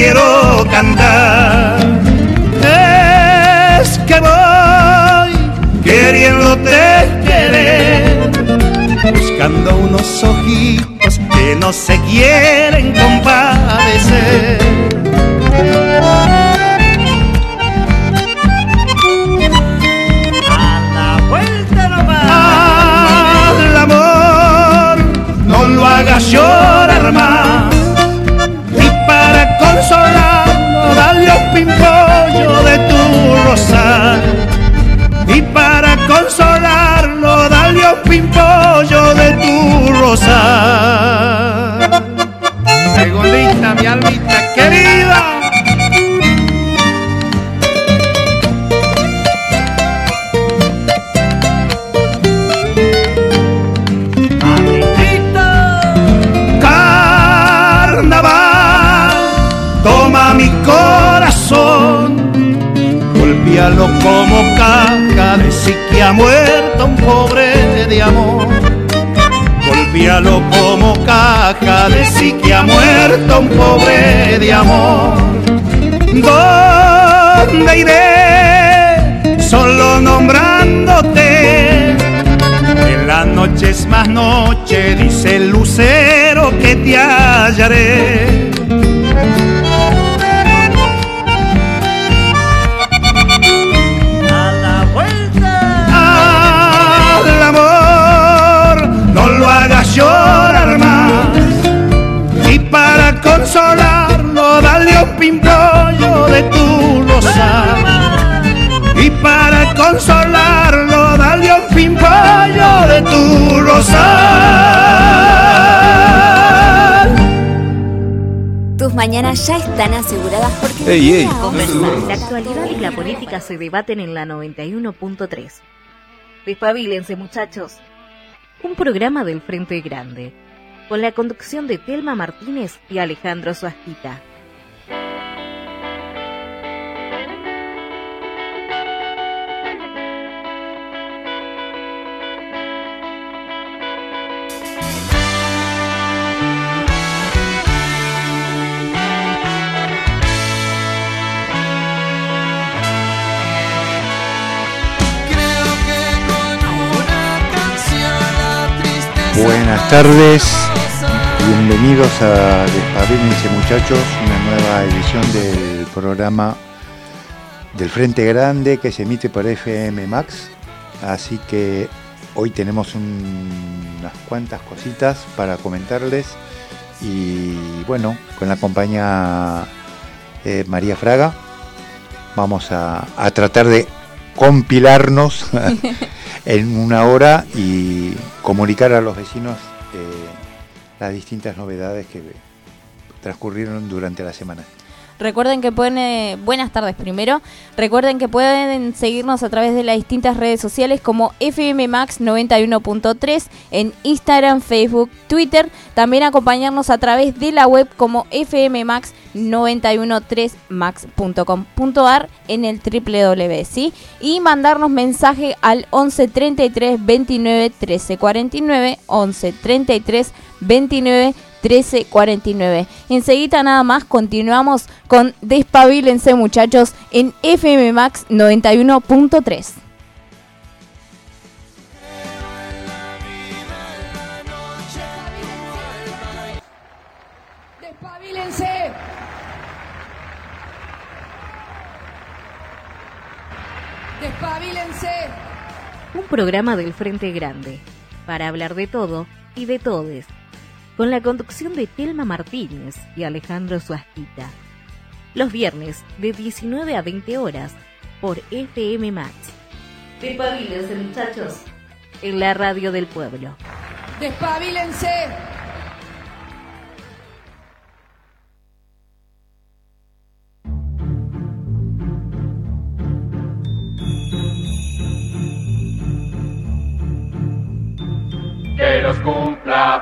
quiero cantar. Es que voy queriéndote querer, buscando unos ojitos que no se quieren compadecer. A la vuelta nomás. Al amor no lo hagas llorar más. Pimpollo de tu rosal. Y para consolarlo, dale un pimpollo de tu rosal. Como caja de ha muerto un pobre de amor. Golpéalo como caja de sí que ha muerto un pobre de amor. ¿Dónde iré? Solo nombrándote. En la noche es más noche, dice el lucero que te hallaré. Dale un pimpollo de tu rosal. Y para consolarlo, dale un pimpollo de tu rosal. Tus mañanas ya están aseguradas porque Ey, ey. Conversar. La actualidad y la política se debaten en la 91.3. Despabilense, muchachos. Un programa del Frente Grande, con la conducción de Telma Martínez y Alejandro Suasquita. Buenas tardes, bienvenidos a Despabilense muchachos, una nueva edición del programa del Frente Grande que se emite por FM Max. Así que hoy tenemos un- unas cuantas cositas para comentarles y bueno, con la compañía eh, María Fraga vamos a tratar de compilarnos en una hora y comunicar a los vecinos eh, las distintas novedades que transcurrieron durante la semana. Recuerden que pueden, eh, buenas tardes primero, recuerden que pueden seguirnos a través de las distintas redes sociales como FM Max 91.3 en Instagram, Facebook, Twitter, también acompañarnos a través de la web como fmmax 913max.com.ar en el www. Y mandarnos mensaje al 11 33 29 13 49, 11 33 29 1349. Enseguida nada más continuamos con Despabilense muchachos en FM Max 91.3. ¡Despabilense! ¡Despabilense! Un programa del Frente Grande, para hablar de todo y de todes, con la conducción de Telma Martínez y Alejandro Suasquita. Los viernes de 19 a 20 horas por FM Max. Despabilense, muchachos, en la radio del pueblo. ¡Despabilense!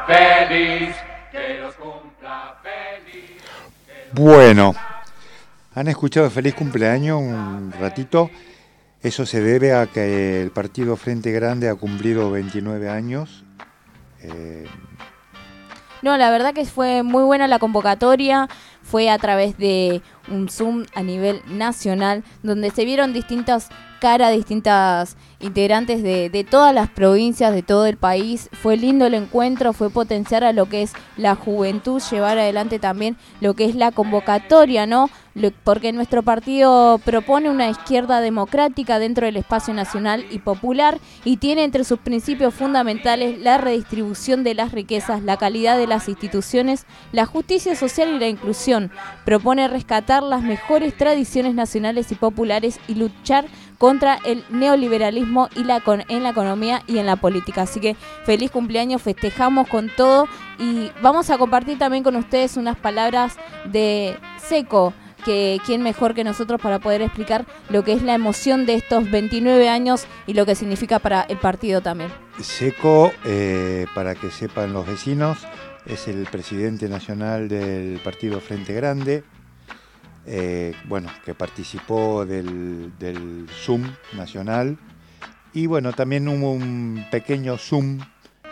Feliz, que los cumpla feliz. Bueno, han escuchado feliz cumpleaños un ratito. Eso se debe a que el partido Frente Grande ha cumplido 29 años. Eh, No, la verdad que fue muy buena la convocatoria, fue a través de un Zoom a nivel nacional, donde se vieron distintas caras, distintas integrantes de, de, todas las provincias, de todo el país. Fue lindo el encuentro, fue potenciar a lo que es la juventud, llevar adelante también lo que es la convocatoria, ¿no? porque nuestro partido propone una izquierda democrática dentro del espacio nacional y popular y tiene entre sus principios fundamentales la redistribución de las riquezas, la calidad de las instituciones, la justicia social y la inclusión. Propone rescatar las mejores tradiciones nacionales y populares y luchar contra el neoliberalismo y la en la economía y en la política. Así que feliz cumpleaños, festejamos con todo y vamos a compartir también con ustedes unas palabras de Seco que quién mejor que nosotros para poder explicar lo que es la emoción de estos 29 años y lo que significa para el partido también. Seco, eh, para que sepan los vecinos, es el presidente nacional del partido Frente Grande, eh, bueno, que participó del, del, Zoom nacional. Y bueno, también hubo un pequeño Zoom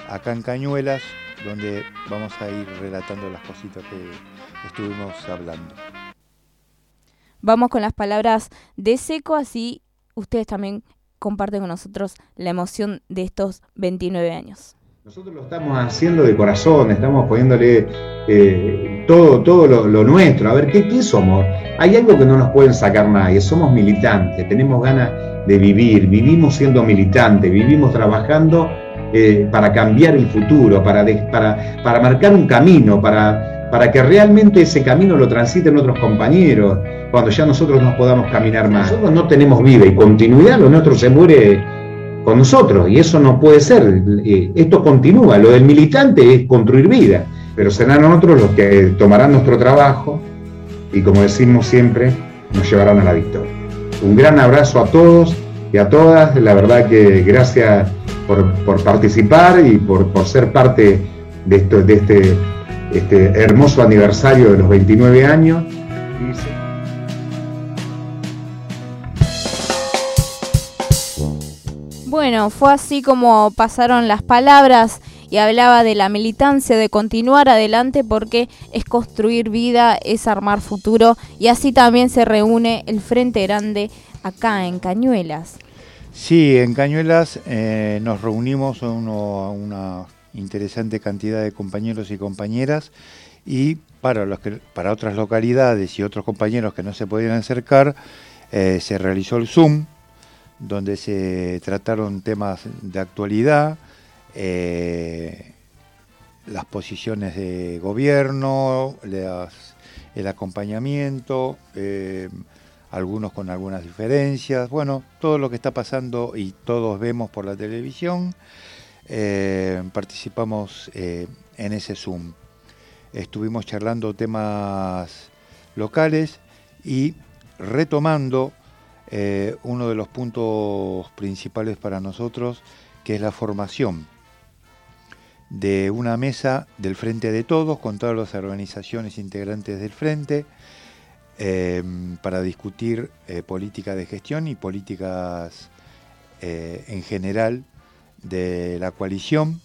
acá en Cañuelas, donde vamos a ir relatando las cositas que estuvimos hablando. Vamos con las palabras de Seco, así ustedes también comparten con nosotros la emoción de estos 29 años. Nosotros lo estamos haciendo de corazón, estamos poniéndole eh, todo, todo lo, nuestro. A ver, ¿qué, somos? Hay algo que no nos pueden sacar nadie, somos militantes, tenemos ganas de vivir, vivimos siendo militantes, vivimos trabajando eh, para cambiar el futuro, para, para, para marcar un camino, para que realmente ese camino lo transiten otros compañeros, cuando ya nosotros no podamos caminar más. Nosotros no tenemos vida y continuidad, lo nuestro se muere con nosotros y eso no puede ser. Eh, esto continúa, lo del militante es construir vida, pero serán otros los que tomarán nuestro trabajo y como decimos siempre, nos llevarán a la victoria. Un gran abrazo a todos y a todas, la verdad que gracias por, participar y por, por ser parte de, esto, de este este hermoso aniversario de los 29 años. Bueno, fue así como pasaron las palabras y hablaba de la militancia, de continuar adelante porque es construir vida, es armar futuro y así también se reúne el Frente Grande acá en Cañuelas. Sí, en Cañuelas eh, nos reunimos uno, una interesante cantidad de compañeros y compañeras y para, los que, para otras localidades y otros compañeros que no se podían acercar, eh, se realizó el Zoom, donde se trataron temas de actualidad, eh, las posiciones de gobierno, el acompañamiento, eh, algunos con algunas diferencias, bueno, todo lo que está pasando y todos vemos por la televisión. Eh, participamos en ese Zoom. Estuvimos charlando temas locales y retomando eh, uno de los puntos principales para nosotros, que es la formación de una mesa del Frente de Todos con todas las organizaciones integrantes del Frente para discutir política de gestión y políticas en general de la coalición,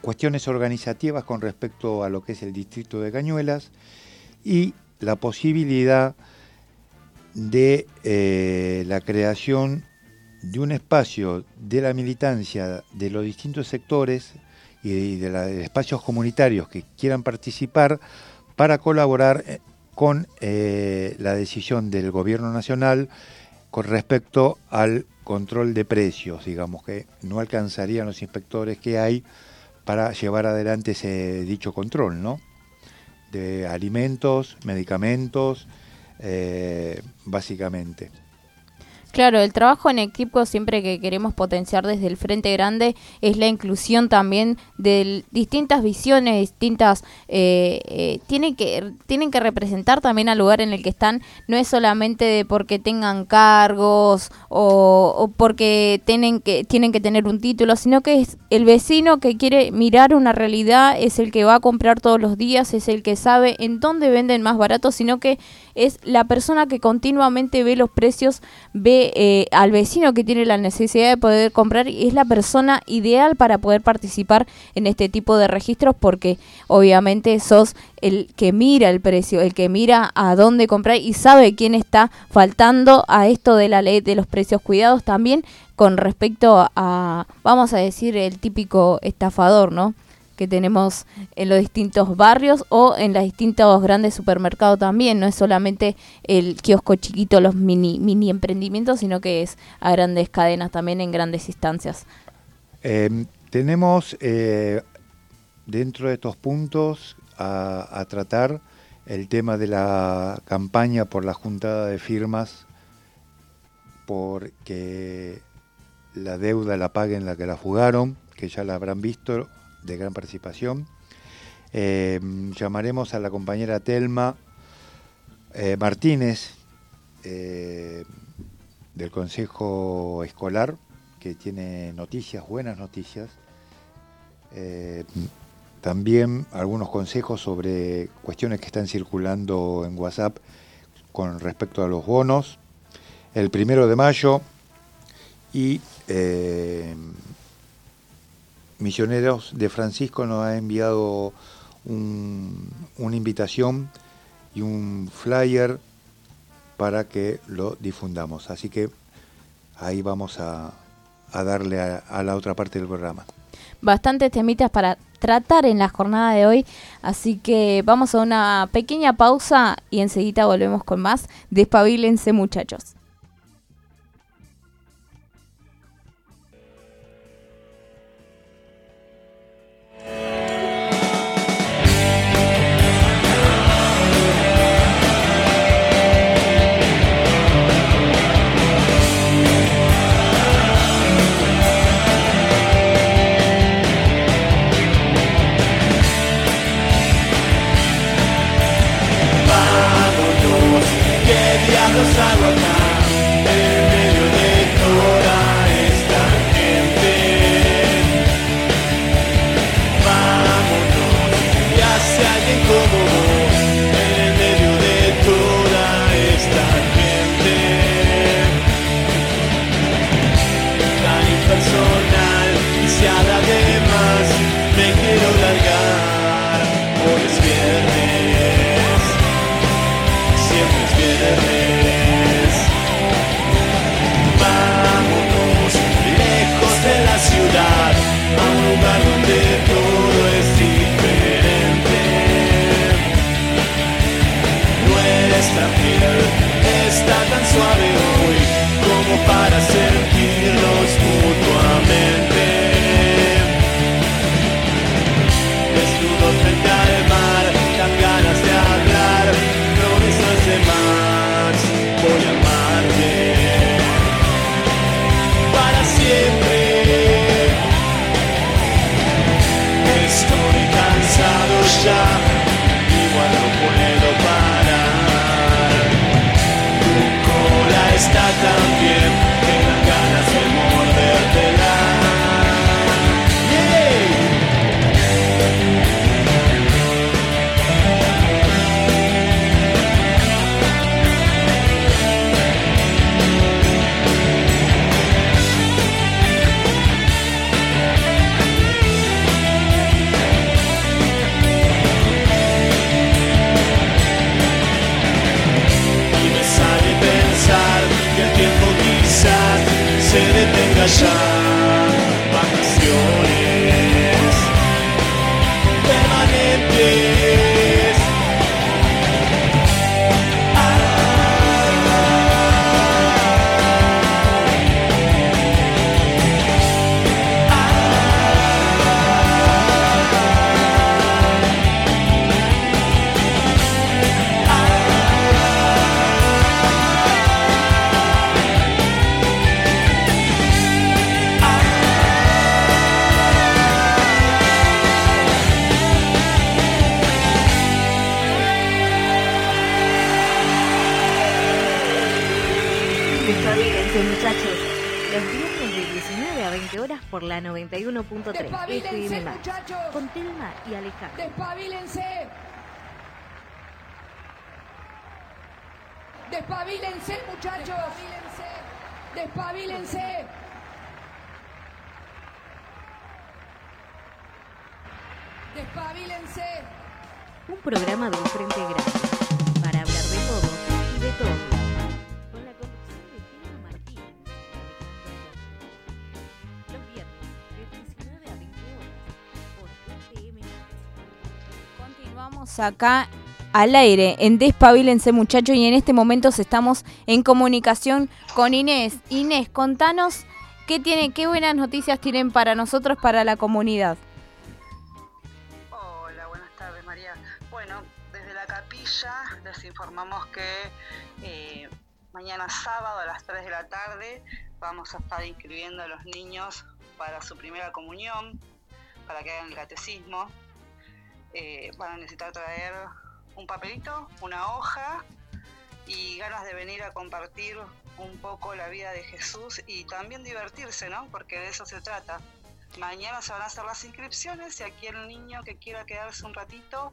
cuestiones organizativas con respecto a lo que es el distrito de Cañuelas y la posibilidad de eh, la creación de un espacio de la militancia de los distintos sectores y de, los espacios comunitarios que quieran participar para colaborar eh, con eh, la decisión del gobierno nacional con respecto al control de precios, digamos, que no alcanzarían los inspectores que hay para llevar adelante ese dicho control, ¿no? De alimentos, medicamentos, eh, básicamente. Claro, el trabajo en equipo siempre que queremos potenciar desde el Frente Grande es la inclusión también de distintas visiones, distintas... Eh, eh, tienen, que, tienen que representar también al lugar en el que están, no es solamente de porque tengan cargos o, porque tienen que, tienen que tener un título, sino que es el vecino que quiere mirar una realidad, es el que va a comprar todos los días, es el que sabe en dónde venden más barato, sino que es la persona que continuamente ve los precios, ve eh, al vecino que tiene la necesidad de poder comprar es la persona ideal para poder participar en este tipo de registros porque obviamente sos el que mira el precio, el que mira a dónde comprar y sabe quién está faltando a esto de la ley de los precios cuidados también con respecto a, vamos a decir, el típico estafador, ¿no? Que tenemos en los distintos barrios o en los distintos grandes supermercados también. No es solamente el kiosco chiquito, los mini, emprendimientos, sino que es a grandes cadenas también en grandes instancias. Eh, tenemos eh, dentro de estos puntos a, tratar el tema de la campaña por la juntada de firmas porque la deuda la paguen la que la fugaron, que ya la habrán visto de gran participación. Eh, llamaremos a la compañera Telma eh, Martínez eh, del Consejo Escolar, que tiene noticias, buenas noticias. También algunos consejos sobre cuestiones que están circulando en WhatsApp con respecto a los bonos. El primero de mayo y Misioneros de Francisco nos ha enviado un, una invitación y un flyer para que lo difundamos. Así que ahí vamos a, a darle a, a, la otra parte del programa. Bastantes temitas para tratar en la jornada de hoy, así que vamos a una pequeña pausa y enseguida volvemos con más. Despabilense muchachos. Con acá al aire en Despabilense muchachos y en este momento estamos en comunicación con Inés. Inés, contanos qué tiene, qué buenas noticias tienen para nosotros, para la comunidad. Hola, buenas tardes María. Bueno, desde la capilla les informamos que eh, mañana sábado a las 3 de la tarde vamos a estar inscribiendo a los niños para su primera comunión, para que hagan el catecismo. Eh, van a necesitar traer un papelito, una hoja y ganas de venir a compartir un poco la vida de Jesús y también divertirse, ¿no? Porque de eso se trata. Mañana se van a hacer las inscripciones y aquí el niño que quiera quedarse un ratito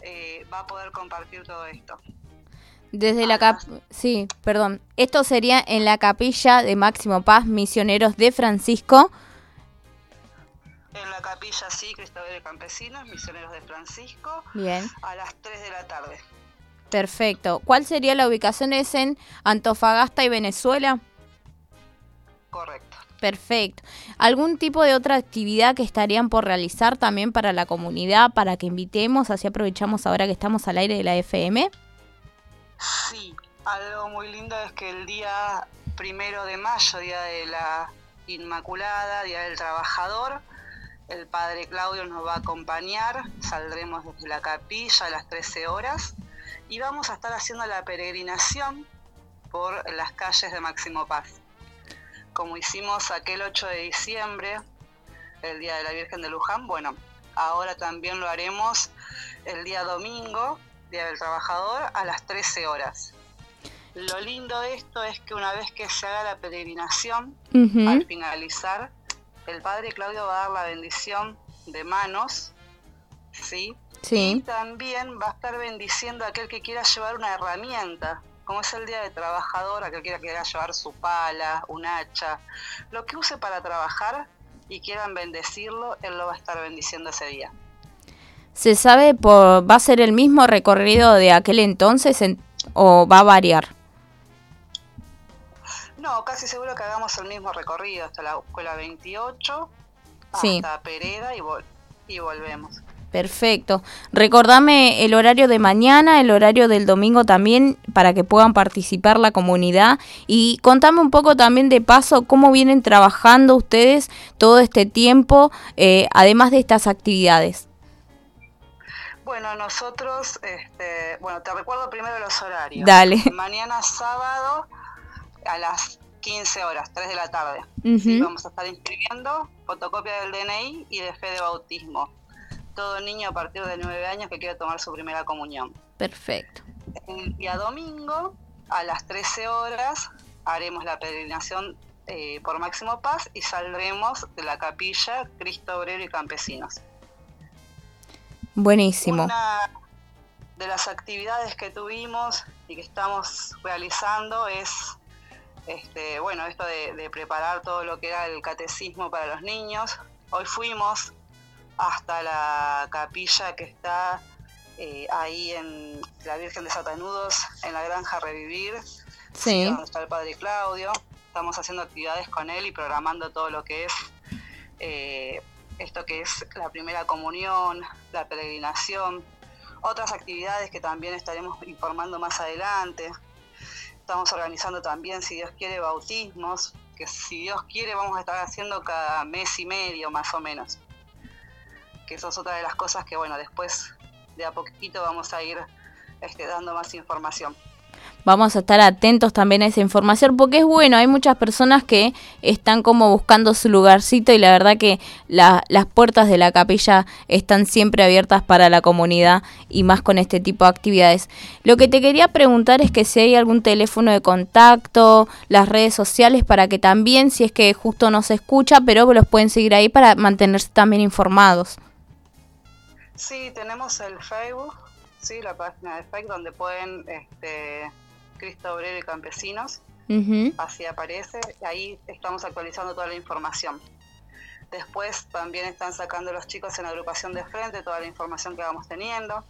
eh, va a poder compartir todo esto. Desde la cap sí, perdón. Esto sería en la capilla de Máximo Paz, Misioneros de Francisco. En la capilla, sí, Cristóbal de Campesinos, Misioneros de Francisco. Bien. A las 3 de la tarde. Perfecto. ¿Cuál sería la ubicación? ¿Es en Antofagasta y Venezuela? Correcto. Perfecto. ¿Algún tipo de otra actividad que estarían por realizar también para la comunidad, para que invitemos? Así aprovechamos ahora que estamos al aire de la FM. Sí, algo muy lindo es que el día primero de mayo, día de la Inmaculada, día del Trabajador, el padre Claudio nos va a acompañar, saldremos desde la capilla a las 13 horas y vamos a estar haciendo la peregrinación por las calles de Máximo Paz. Como hicimos aquel 8 de diciembre, el Día de la Virgen de Luján, bueno, ahora también lo haremos el día domingo, Día del Trabajador, a las 13 horas. Lo lindo de esto es que una vez que se haga la peregrinación, al finalizar, el padre Claudio va a dar la bendición de manos, ¿sí? Y Sí. también va a estar bendiciendo a aquel que quiera llevar una herramienta, como es el día de trabajador, aquel que quiera llevar su pala, un hacha, lo que use para trabajar y quieran bendecirlo, él lo va a estar bendiciendo ese día. ¿Se sabe por, va a ser el mismo recorrido de aquel entonces en- o va a variar? No, casi seguro que hagamos el mismo recorrido hasta la escuela 28, Sí. hasta Pereda y, vol- y volvemos. Perfecto. Recordame el horario de mañana, el horario del domingo también, para que puedan participar la comunidad. Y contame un poco también de paso cómo vienen trabajando ustedes todo este tiempo, eh, además de estas actividades. Bueno, nosotros, este, bueno, te recuerdo primero los horarios. Dale. Mañana sábado a las 15 horas, 3 de la tarde. Sí, vamos a estar inscribiendo fotocopia del DNI y de fe de bautismo. Todo niño a partir de 9 años que quiera tomar su primera comunión. Perfecto. El día domingo, a las 13 horas, haremos la peregrinación eh, por Máximo Paz y saldremos de la capilla Cristo Obrero y Campesinos. Buenísimo. Una de las actividades que tuvimos y que estamos realizando es, este, bueno, esto de, de preparar todo lo que era el catecismo para los niños. Hoy fuimos hasta la capilla que está eh, ahí en la Virgen de Satanudos, en la Granja Revivir, Sí. donde está el Padre Claudio. Estamos haciendo actividades con él y programando todo lo que es eh, esto que es la primera comunión, la peregrinación, otras actividades que también estaremos informando más adelante. Estamos organizando también, si Dios quiere, bautismos, que si Dios quiere vamos a estar haciendo cada mes y medio más o menos. Que eso es otra de las cosas que, bueno, después de a poquito vamos a ir este, dando más información. Vamos a estar atentos también a esa información porque es bueno, hay muchas personas que están como buscando su lugarcito y la verdad que la- las puertas de la capilla están siempre abiertas para la comunidad y más con este tipo de actividades. Lo que te quería preguntar es que si hay algún teléfono de contacto, las redes sociales para que también, si es que justo no se escucha, pero los pueden seguir ahí para mantenerse también informados. Sí, tenemos el Facebook, sí, la página de Facebook donde pueden, este, Cristo Obrero y Campesinos, así aparece, ahí estamos actualizando toda la información. Después también están sacando los chicos en agrupación de frente toda la información que vamos teniendo.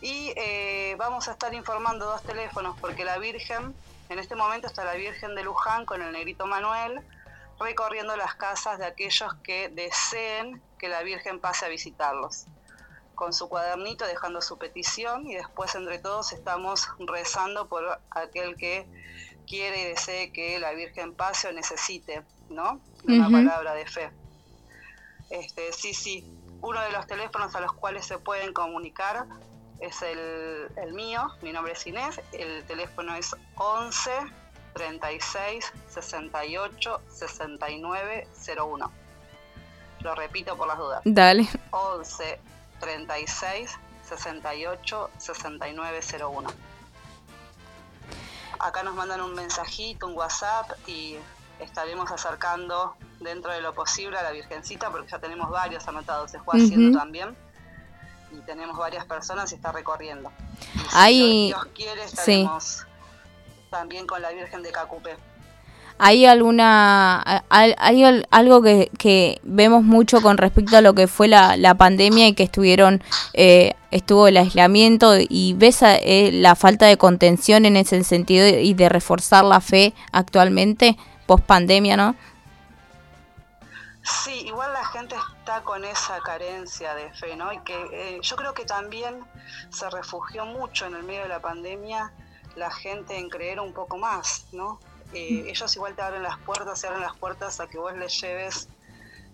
Y eh, vamos a estar informando dos teléfonos porque la Virgen, en este momento está la Virgen de Luján con el negrito Manuel, recorriendo las casas de aquellos que deseen que la Virgen pase a visitarlos con su cuadernito dejando su petición y después entre todos estamos rezando por aquel que quiere y desee que la Virgen pase o necesite, ¿no? Una palabra de fe. Este, sí, sí, uno de los teléfonos a los cuales se pueden comunicar es el, el mío, mi nombre es Inés, el teléfono es 11 36 68 69 01. Lo repito por las dudas. Dale. 11 36 68 69 01. Acá nos mandan un mensajito, un WhatsApp y estaremos acercando dentro de lo posible a la Virgencita porque ya tenemos varios anotados, se fue también y tenemos varias personas y está recorriendo. Y si Dios quiere estaremos también con la Virgen de Cacupé. ¿Hay alguna hay, algo que, vemos mucho con respecto a lo que fue la, la pandemia y que estuvieron eh, estuvo el aislamiento y ves eh, la falta de contención en ese sentido y de reforzar la fe actualmente post pandemia, ¿no? Sí, igual la gente está con esa carencia de fe, ¿no? Y que eh, yo creo que también se refugió mucho en el medio de la pandemia la gente en creer un poco más, ¿no? Eh, ellos igual te abren las puertas, se abren las puertas a que vos les lleves,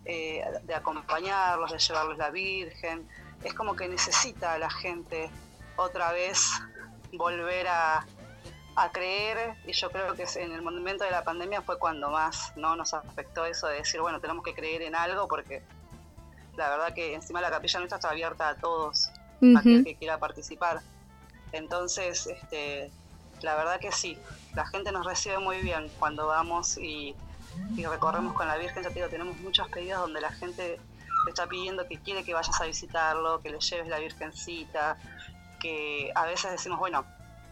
eh, de acompañarlos, de llevarles la Virgen. Es como que necesita a la gente otra vez volver a, creer y yo creo que en el momento de la pandemia fue cuando más no nos afectó eso de decir, bueno, tenemos que creer en algo porque la verdad que encima la capilla nuestra está abierta a todos, a aquel que quiera participar. Entonces, este, la verdad que sí, la gente nos recibe muy bien cuando vamos y, recorremos con la Virgen. Ya te digo, tenemos muchos pedidos donde la gente te está pidiendo que quiere que vayas a visitarlo, que le lleves la Virgencita, que a veces decimos, bueno,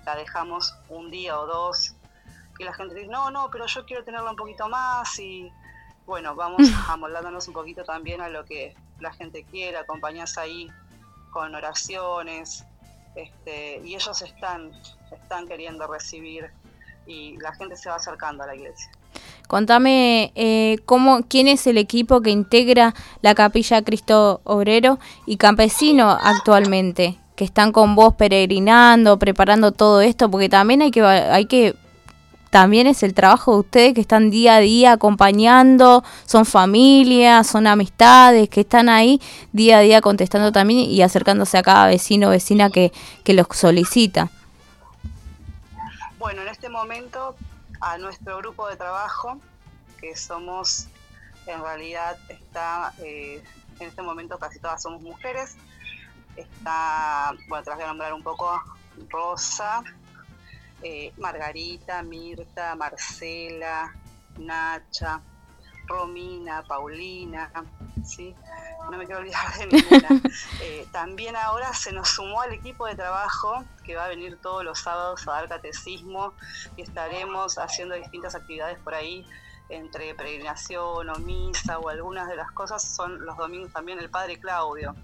la dejamos un día o dos, y la gente dice, no, no, pero yo quiero tenerla un poquito más y bueno, vamos amoldándonos un poquito también a lo que la gente quiere, acompañas ahí con oraciones, este, y ellos están, están queriendo recibir y la gente se va acercando a la iglesia. Contame eh, cómo, quién es el equipo que integra la Capilla Cristo Obrero y Campesino actualmente, que están con vos peregrinando, preparando todo esto, porque también hay que, hay que también es el trabajo de ustedes que están día a día acompañando, son familias, son amistades, que están ahí día a día contestando también y acercándose a cada vecino o vecina que, que los solicita. Bueno, en este momento a nuestro grupo de trabajo, que somos, en realidad está, eh, en este momento casi todas somos mujeres, está, bueno, te las voy a nombrar un poco, Rosa, eh, Margarita, Mirta, Marcela, Nacha, Romina, Paulina, ¿sí? no me quiero olvidar de ninguna. Eh, también ahora se nos sumó al equipo de trabajo que va a venir todos los sábados a dar catecismo y estaremos haciendo distintas actividades por ahí entre peregrinación o misa o algunas de las cosas son los domingos también el Padre Claudio.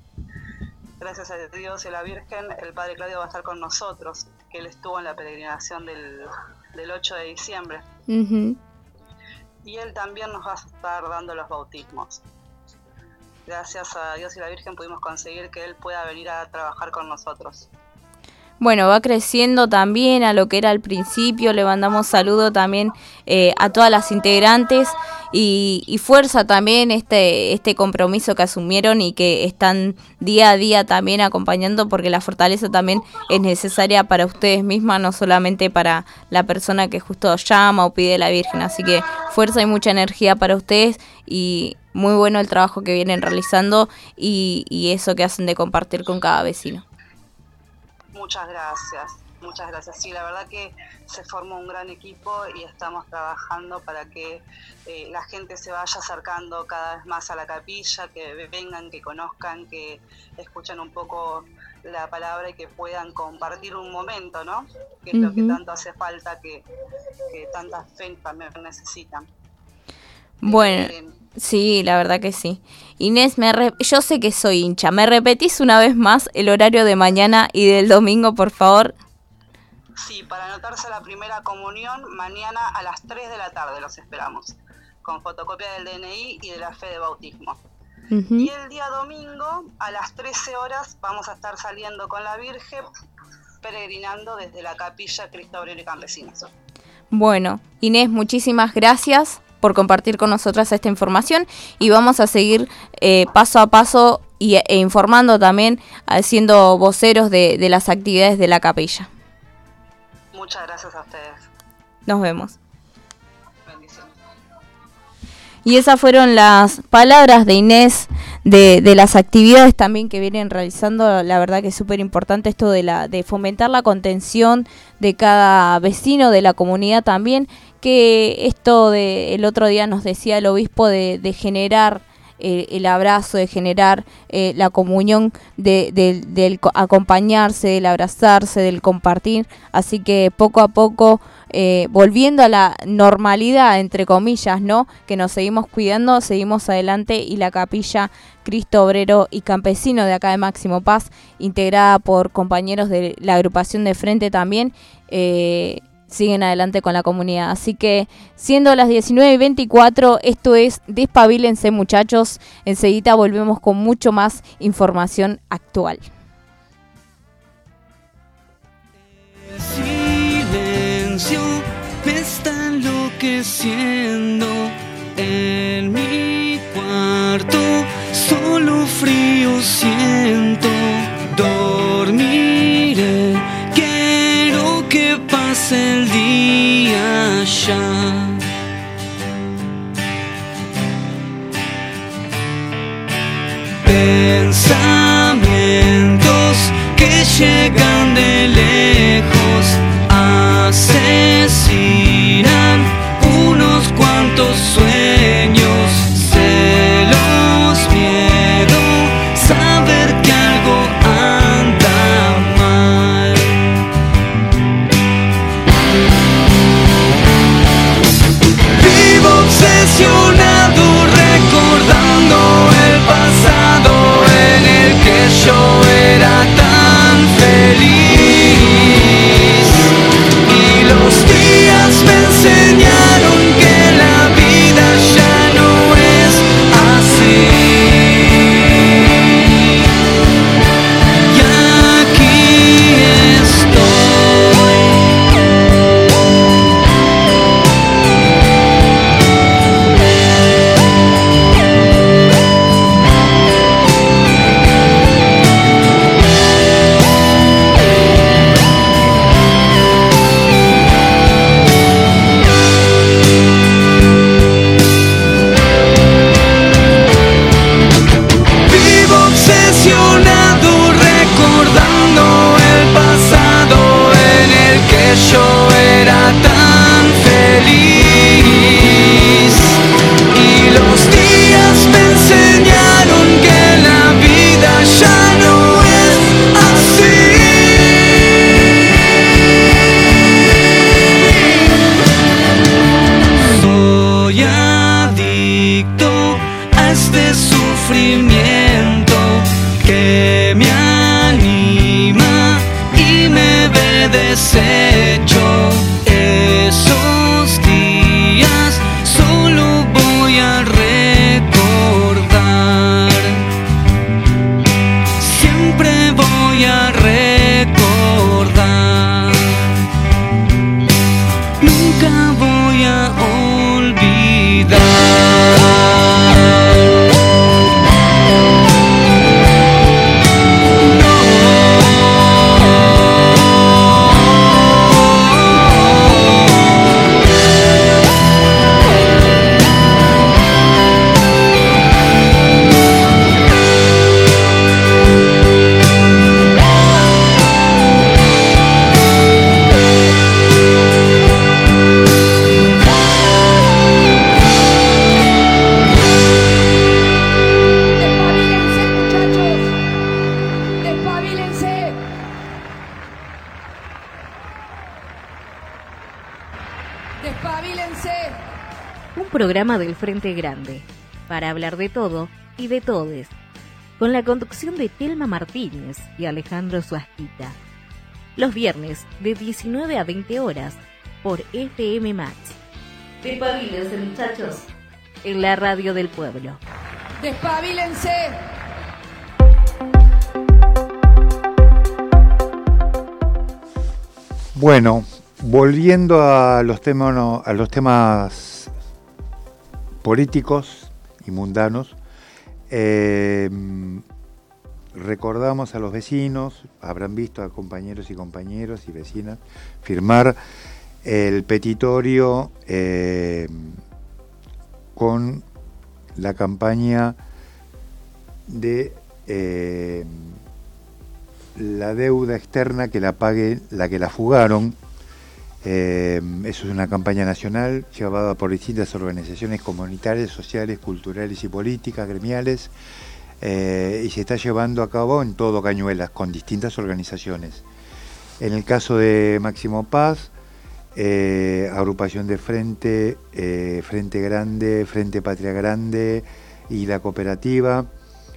Gracias a Dios y a la Virgen, el Padre Claudio va a estar con nosotros, que él estuvo en la peregrinación del, 8 de diciembre y Él también nos va a estar dando los bautismos. Gracias a Dios y la Virgen pudimos conseguir que Él pueda venir a trabajar con nosotros. Bueno, va creciendo también a lo que era al principio. Le mandamos saludo también eh, a todas las integrantes y, fuerza también este, este compromiso que asumieron y que están día a día también acompañando porque la fortaleza también es necesaria para ustedes mismas, no solamente para la persona que justo llama o pide la Virgen. Así que fuerza y mucha energía para ustedes y muy bueno el trabajo que vienen realizando y, y eso que hacen de compartir con cada vecino. Muchas gracias. Muchas gracias. Sí, la verdad que se formó un gran equipo y estamos trabajando para que eh, la gente se vaya acercando cada vez más a la capilla, que vengan, que conozcan, que escuchen un poco la palabra y que puedan compartir un momento, ¿no? Que es lo que tanto hace falta, que, que tanta fe también necesitan. Bueno, sí, la verdad que sí. Inés, me re- yo sé que soy hincha. ¿Me repetís una vez más el horario de mañana y del domingo, por favor? Sí, para anotarse a la primera comunión, mañana a las 3 de la tarde los esperamos, con fotocopia del DNI y de la fe de bautismo. Y el día domingo, a las 13 horas, vamos a estar saliendo con la Virgen, peregrinando desde la capilla Cristo Obrero y Campesinos. Bueno, Inés, muchísimas gracias por compartir con nosotras esta información y vamos a seguir eh, paso a paso y, e informando también, siendo voceros de, de las actividades de la capilla. Muchas gracias a ustedes. Nos vemos. Y esas fueron las palabras de Inés de, de las actividades también que vienen realizando. La verdad que es súper importante esto de, la, de fomentar la contención de cada vecino de la comunidad también. Que esto de el otro día nos decía el obispo de, de generar eh, el abrazo, de generar eh, la comunión, de, de- del co- acompañarse, del abrazarse, del compartir. Así que poco a poco, eh, volviendo a la normalidad, entre comillas, ¿no? Que nos seguimos cuidando, seguimos adelante y la capilla Cristo Obrero y Campesino de acá de Máximo Paz, integrada por compañeros de la agrupación de frente también, eh, siguen adelante con la comunidad. Así que, siendo las 19 y 24, esto es Despabilense, muchachos. Enseguida volvemos con mucho más información actual. silencio me está enloqueciendo en mi cuarto. Solo frío siento. Dormiré. Que pase el día ya. Pensamientos que llegan de lejos asesinan unos cuantos sueños, programa del Frente Grande, para hablar de todo y de todes, con la conducción de Telma Martínez y Alejandro Suasquita. Los viernes de 19 a 20 horas por FM Max. Despabilense, muchachos, en la radio del pueblo. Despabilense. Bueno, volviendo a los temas, a los temas políticos y mundanos, eh, recordamos a los vecinos, habrán visto a compañeros y compañeros y vecinas firmar el petitorio eh, con la campaña de eh, la deuda externa que la pague la que la fugaron. Eh, eso es una campaña nacional llevada por distintas organizaciones comunitarias, sociales, culturales y políticas, gremiales, eh, y se está llevando a cabo en todo Cañuelas con distintas organizaciones. En el caso de Máximo Paz, eh, agrupación de Frente, Frente Grande, Frente Patria Grande y la cooperativa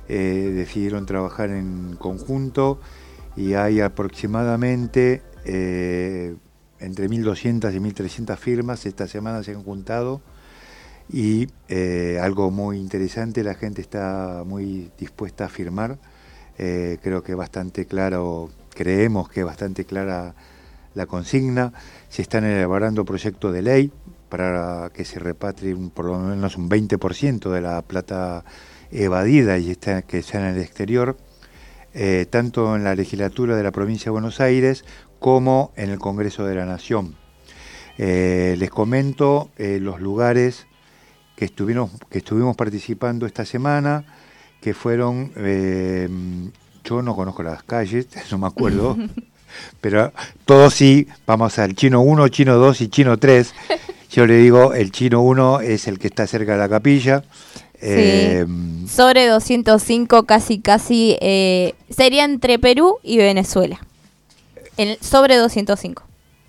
decidieron trabajar en conjunto y hay aproximadamente entre 1.200 y 1.300 firmas. Esta semana se han juntado y eh, algo muy interesante, la gente está muy dispuesta a firmar. Eh, creo que bastante claro, creemos que bastante clara la consigna. Se están elaborando proyectos de ley para que se repatrie por lo menos un 20% de la plata evadida y que está en el exterior, eh, tanto en la legislatura de la provincia de Buenos Aires como en el Congreso de la Nación. Eh, les comento eh, los lugares que estuvimos, que estuvimos participando esta semana, que fueron, eh, yo no conozco las calles, no me acuerdo, pero todos sí, vamos al chino 1, chino 2 y chino 3. Yo le digo, el chino 1 es el que está cerca de la capilla. Eh, Sobre 205, casi, casi. eh, sería entre Perú y Venezuela. Sobre 205.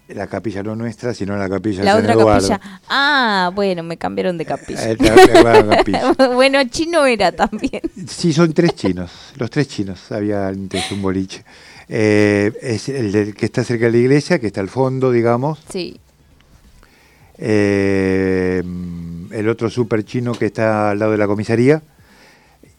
la capilla no nuestra, sino la capilla La San otra Eduardo. capilla. Ah, bueno, me cambiaron de capilla. Eh, la- la- la capilla. bueno, chino era también. Sí, son tres chinos, los tres chinos, había antes un boliche. Eh, es el del que está cerca de la iglesia, que está al fondo, digamos. Sí. Eh, el otro super chino que está al lado de la comisaría.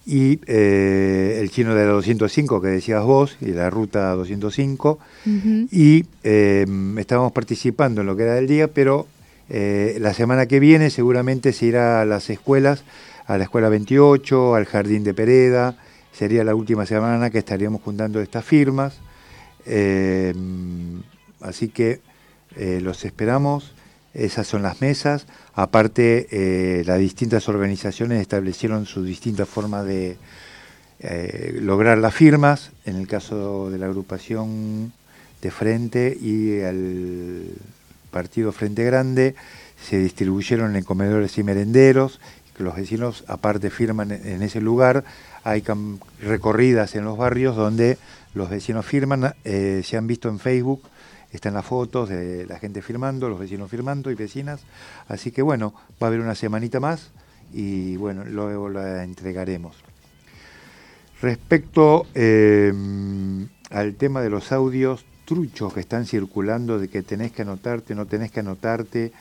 Y eh, el chino de la 205 que decías vos, y la ruta 205. Ujú. Y eh, estábamos participando en lo que era del día, pero eh, la semana que viene seguramente se irá a las escuelas, a la escuela 28, al jardín de Pereda. Sería la última semana que estaríamos juntando estas firmas. Eh, así que eh, los esperamos. Esas son las mesas. Aparte, eh, las distintas organizaciones establecieron sus distintas formas de eh, lograr las firmas. En el caso de la agrupación de Frente y el partido Frente Grande, se distribuyeron en comedores y merenderos. que Los vecinos, aparte, firman en ese lugar. Hay recorridas en los barrios donde los vecinos firman. eh, se han visto en Facebook están las fotos de la gente firmando, los vecinos firmando y vecinas. Así que bueno, va a haber una semanita más y bueno, luego la entregaremos. Respecto eh, al tema de los audios truchos que están circulando, de que tenés que anotarte, no tenés que anotarte,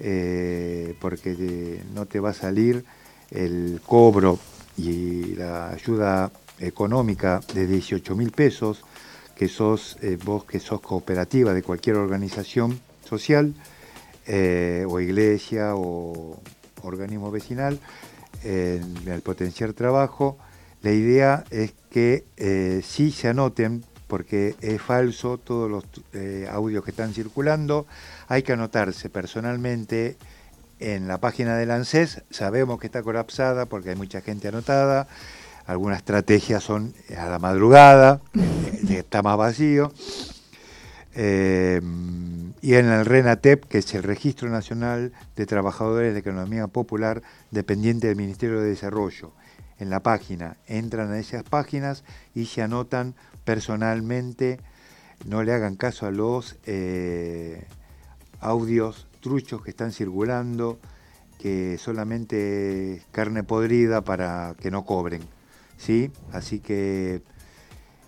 eh, porque no te va a salir el cobro y la ayuda económica de 18 mil pesos, que sos eh, vos que sos cooperativa de cualquier organización social eh, o iglesia o organismo vecinal, en el potenciar trabajo, la idea es que eh, sí se anoten, porque es falso todos los eh, audios que están circulando, hay que anotarse personalmente en la página del ANSES, sabemos que está colapsada porque hay mucha gente anotada, algunas estrategias son a la madrugada, eh, está más vacío. Eh, y en el RENATEP, que es el Registro Nacional de Trabajadores de Economía Popular, dependiente del Ministerio de Desarrollo. En la página, entran a esas páginas y se anotan personalmente, no le hagan caso a los eh, audios truchos que están circulando, que solamente es carne podrida para que no cobren. ¿Sí? Así que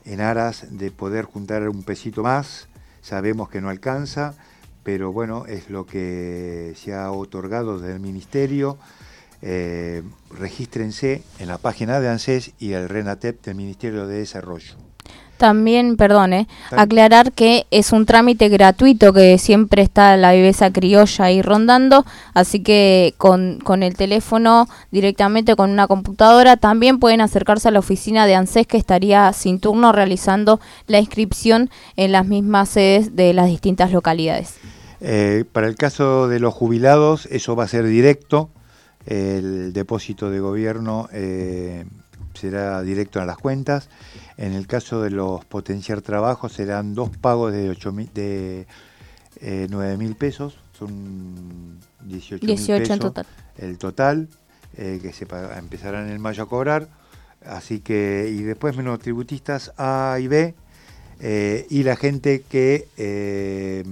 en aras de poder juntar un pesito más, sabemos que no alcanza, pero bueno, es lo que se ha otorgado desde el Ministerio. Eh, regístrense en la página de ANSES y el RENATEP del Ministerio de Desarrollo. También, perdone, Está- aclarar que es un trámite gratuito que siempre está la viveza criolla ahí rondando, así que con, con el teléfono directamente con una computadora también pueden acercarse a la oficina de ANSES que estaría sin turno realizando la inscripción en las mismas sedes de las distintas localidades. Eh, para el caso de los jubilados, eso va a ser directo. El depósito de gobierno eh, será directo a las cuentas. En el caso de los potenciar trabajos, serán dos pagos de, 8 mil- de eh, 9 mil pesos. Son 18 mil 18 en pesos total. el total, eh, que se empezarán en mayo a cobrar. Así que, y después menos tributistas A y B, eh, y la gente que eh,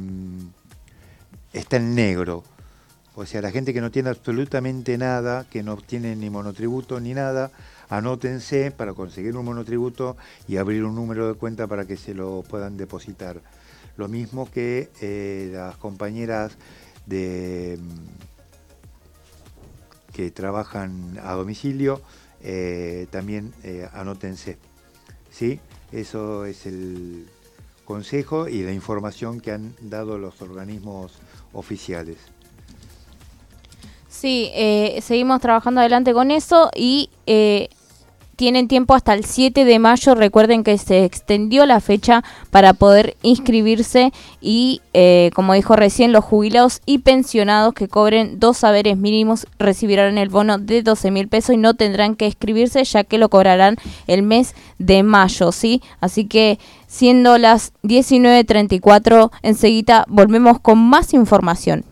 está en negro. O sea, la gente que no tiene absolutamente nada, que no tiene ni monotributo ni nada, anótense para conseguir un monotributo y abrir un número de cuenta para que se lo puedan depositar. Lo mismo que eh, las compañeras mm, que trabajan a domicilio, eh, también eh, anótense. ¿Sí? Eso es el consejo y la información que han dado los organismos oficiales. Sí, eh, seguimos trabajando adelante con eso y eh, tienen tiempo hasta el 7 de mayo. Recuerden que se extendió la fecha para poder inscribirse y, eh, como dijo recién, los jubilados y pensionados que cobren dos saberes mínimos recibirán el bono de 12 mil pesos y no tendrán que inscribirse ya que lo cobrarán el mes de mayo, ¿sí? Así que siendo las 19.34, enseguida volvemos con más información.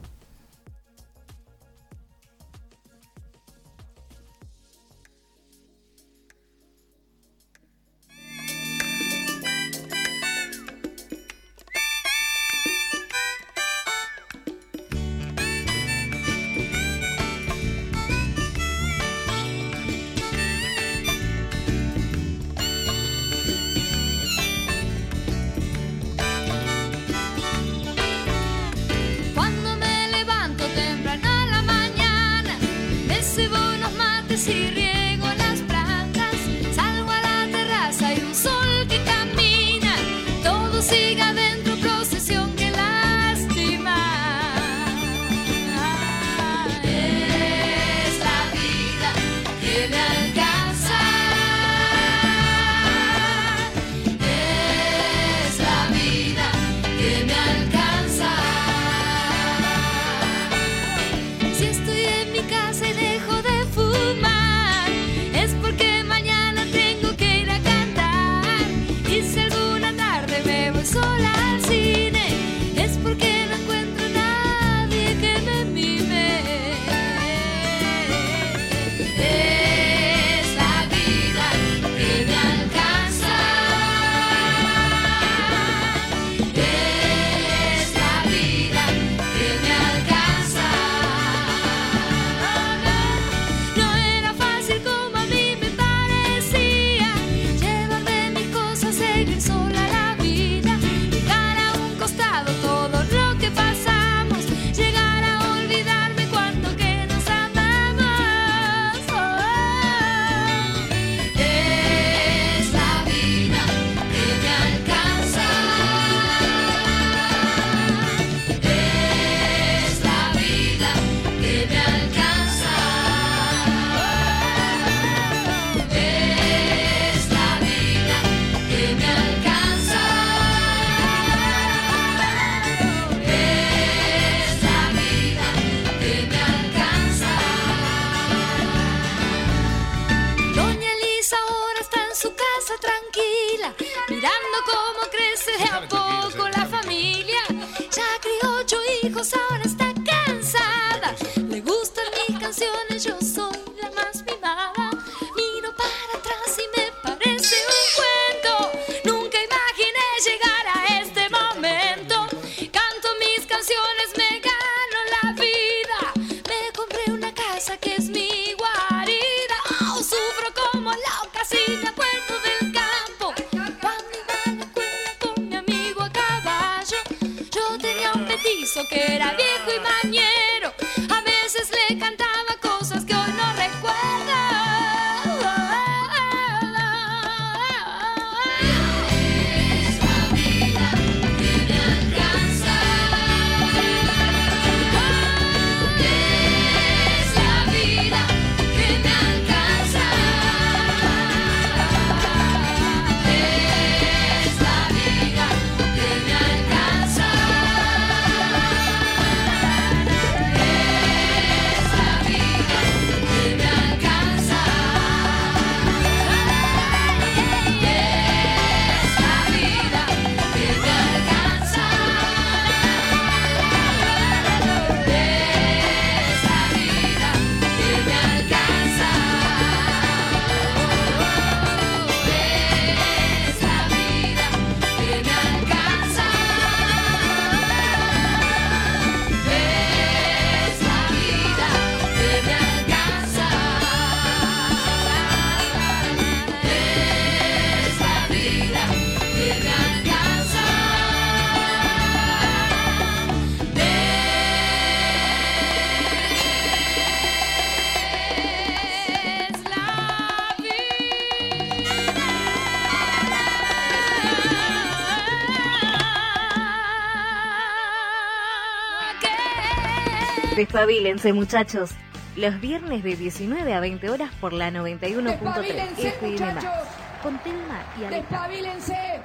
Despabilense, muchachos. Los viernes de 19 a 20 horas por la 91.3 Despabilense, FM muchachos. Con Telma y Alejandro. Despabilense.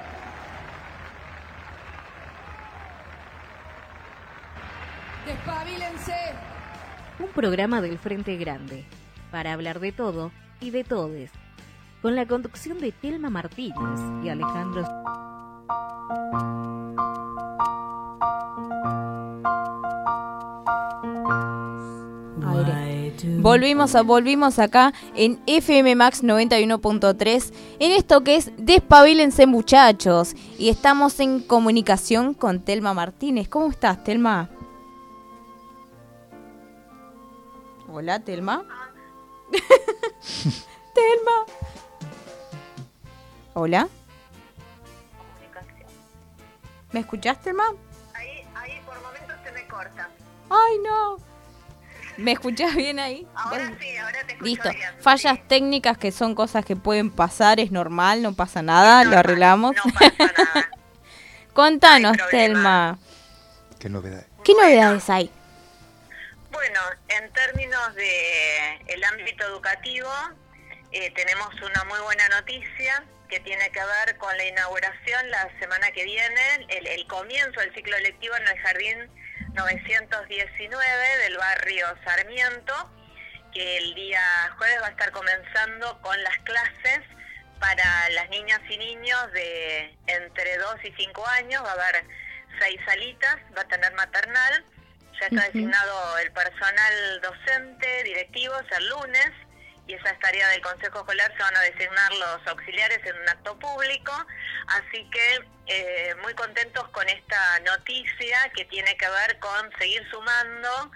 Despabilense. Un programa del Frente Grande. Para hablar de todo y de todes. Con la conducción de Telma Martínez y Alejandro Volvimos, a, volvimos acá en FM Max 91.3 en esto que es Despabilense muchachos y estamos en comunicación con Telma Martínez. ¿Cómo estás, Telma? Hola, Telma. Telma. Hola. ¿Me escuchás, Telma? Ahí, ahí por momentos se me corta. Ay, no. ¿Me escuchás bien ahí? Ahora sí, ahora te escucho Listo. bien. Fallas técnicas que son cosas que pueden pasar, es normal, no pasa nada, lo arreglamos. Contanos, Telma, ¿Qué novedad? ¿qué novedades hay? Bueno, en términos de el ámbito educativo, eh, tenemos una muy buena noticia que tiene que ver con la inauguración la semana que viene, el, el comienzo del ciclo lectivo en el Jardín 919 del barrio Sarmiento, que el día jueves va a estar comenzando con las clases para las niñas y niños de entre 2 y 5 años, va a haber seis salitas, va a tener maternal, ya está Ujú. designado el personal docente, directivos el lunes, y esa es tarea del Consejo Escolar, se van a designar los auxiliares en un acto público, así que eh, muy contentos con esta noticia que tiene que ver con seguir sumando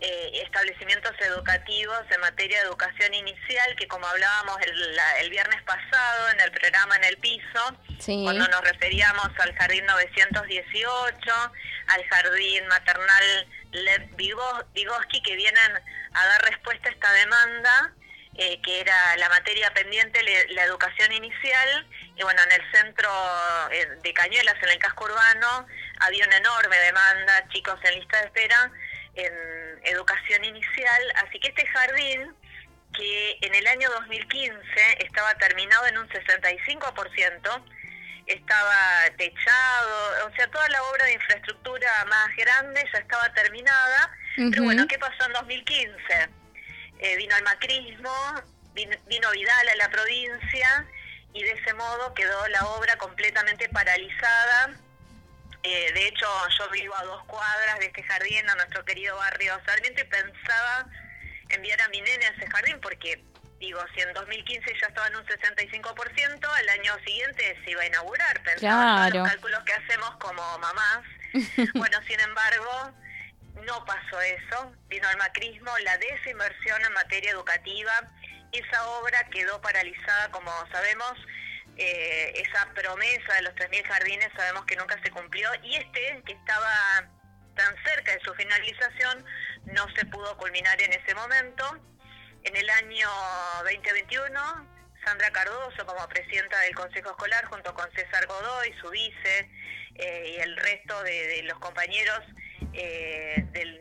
eh, establecimientos educativos en materia de educación inicial, que como hablábamos el, la- el viernes pasado en el programa En el Piso, Sí. cuando nos referíamos al Jardín 918, al Jardín Maternal Lev Vygotsky, que vienen a dar respuesta a esta demanda, eh, que era la materia pendiente, le- la educación inicial, y bueno, en el centro eh, de Cañuelas, en el casco urbano, había una enorme demanda, chicos en lista de espera, en educación inicial, así que este jardín que en el año 2015 estaba terminado en un 65%, estaba techado, o sea, toda la obra de infraestructura más grande ya estaba terminada, pero Ujú. bueno, ¿qué pasó en 2015? Eh, vino el macrismo, vino, vino Vidal a la provincia y de ese modo quedó la obra completamente paralizada. Eh, de hecho, yo vivo a dos cuadras de este jardín, a nuestro querido barrio Sarmiento, y pensaba enviar a mi nene a ese jardín porque, digo, si en 2015 ya estaba en un 65%, al año siguiente se iba a inaugurar. Pensaba en todos Claro. los cálculos que hacemos como mamás. bueno, sin embargo, no pasó eso. Vino el macrismo, la desinversión en materia educativa. Esa obra quedó paralizada, como sabemos. eh, esa promesa de los 3.000 jardines sabemos que nunca se cumplió. Y este, que estaba tan cerca de su finalización, no se pudo culminar en ese momento. En el año 2021, Sandra Cardoso, como presidenta del Consejo Escolar, junto con César Godoy, su vice, eh, y el resto de, de los compañeros eh, del,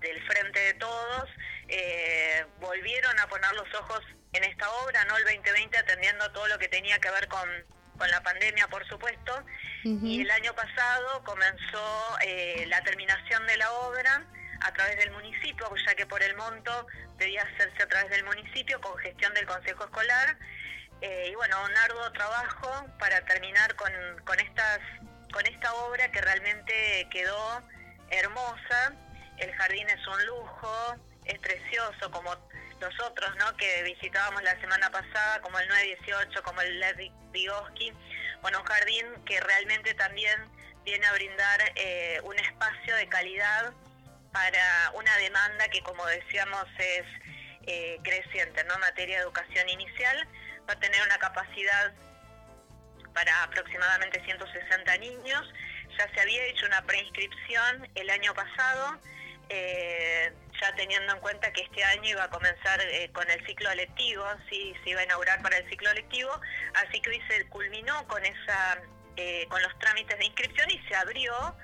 del Frente de Todos, eh, volvieron a poner los ojos en esta obra, ¿no? El 2020 atendiendo todo lo que tenía que ver con, con la pandemia, por supuesto. Y el año pasado comenzó eh, la terminación de la obra a través del municipio, ya que por el monto debía hacerse a través del municipio con gestión del Consejo Escolar. Eh, y bueno, un arduo trabajo para terminar con, con, estas, con esta obra que realmente quedó hermosa. El jardín es un lujo, es precioso, como los otros ¿no? que visitábamos la semana pasada, como el 918, como el Led Vygotsky. Bueno, un jardín que realmente también viene a brindar eh, un espacio de calidad para una demanda que, como decíamos, es eh, creciente ¿no? en materia de educación inicial. Va a tener una capacidad para aproximadamente 160 niños. Ya se había hecho una preinscripción el año pasado, eh, ya teniendo en cuenta que este año iba a comenzar eh, con el ciclo lectivo, sí, se iba a inaugurar para el ciclo lectivo, así que hoy se culminó con esa, eh, con los trámites de inscripción y se abrió